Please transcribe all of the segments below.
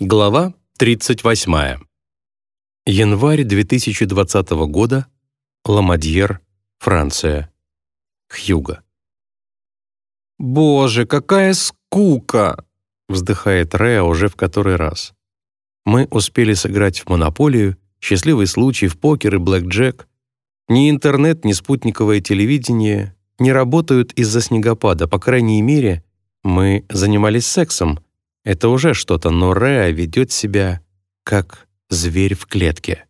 Глава 38. Январь 2020 года. Ламадьер, Франция. Хьюго. «Боже, какая скука!» — вздыхает Реа уже в который раз. Мы успели сыграть в монополию, счастливый случай в покер и блэкджек. Ни интернет, ни спутниковое телевидение не работают из-за снегопада, по крайней мере, мы занимались сексом, это уже что-то, но Реа ведет себя как зверь в клетке.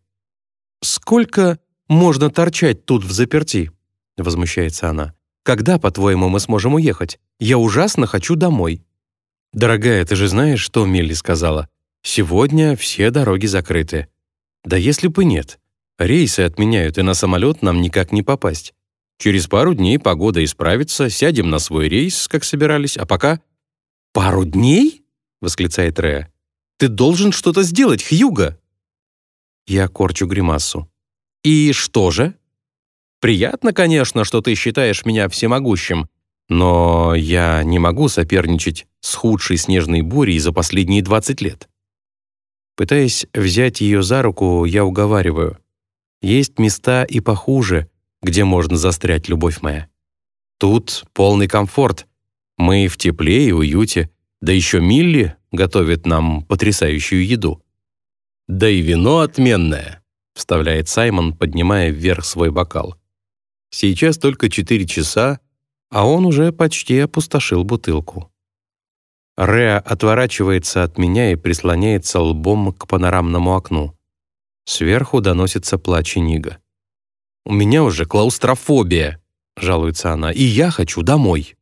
«Сколько можно торчать тут в заперти?» — возмущается она. «Когда, по-твоему, мы сможем уехать? Я ужасно хочу домой». «Дорогая, ты же знаешь, что Милли сказала? Сегодня все дороги закрыты». «Да если бы нет. Рейсы отменяют, и на самолет нам никак не попасть. Через пару дней погода исправится, сядем на свой рейс, как собирались, а пока...» «Пару дней?» Восклицает Рея. «Ты должен что-то сделать, Хьюга!» Я корчу гримасу. «И что же?» «Приятно, конечно, что ты считаешь меня всемогущим, но я не могу соперничать с худшей снежной бурей за последние 20 лет». Пытаясь взять ее за руку, я уговариваю. Есть места и похуже, где можно застрять, любовь моя. Тут полный комфорт. Мы в тепле и уюте, да еще Милли готовит нам потрясающую еду. Да и вино отменное, вставляет Саймон, поднимая вверх свой бокал. Сейчас только четыре часа, а он уже почти опустошил бутылку. Реа отворачивается от меня и прислоняется лбом к панорамному окну. Сверху доносится плач Нига. «У меня уже клаустрофобия», — жалуется она, — «и я хочу домой».